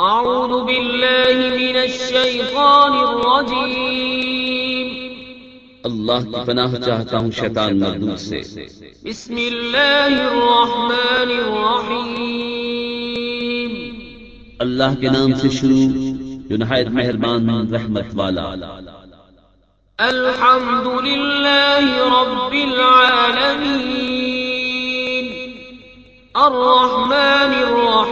أعوذ بالله من الشيطان الرجيم. اللہ کی پناہ چاہتا ہوں شیطان مردود سے۔ بسم الله الرحمن الرحيم اللہ کے نام سے شروع جو نہایت مہربان رحمت والا۔ الحمد لله رب العالمين الرحمن الرحيم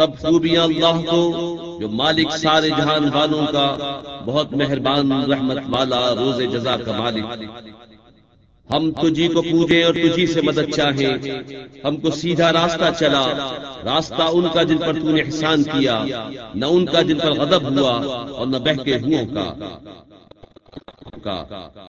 سب خوبیاں اللہ کو، جو مالک سارے جہان والوں کا بہت مہربان رحمت والا روز جزا کا مالک۔ ہم تجھی کو پوجیں اور تجھی سے مدد چاہیں۔ ہم کو سیدھا راستہ چلا۔ راستہ ان کا جن پر تو نے احسان کیا، نہ ان کا جن پر غضب ہوا اور نہ بہکے ہوں کا۔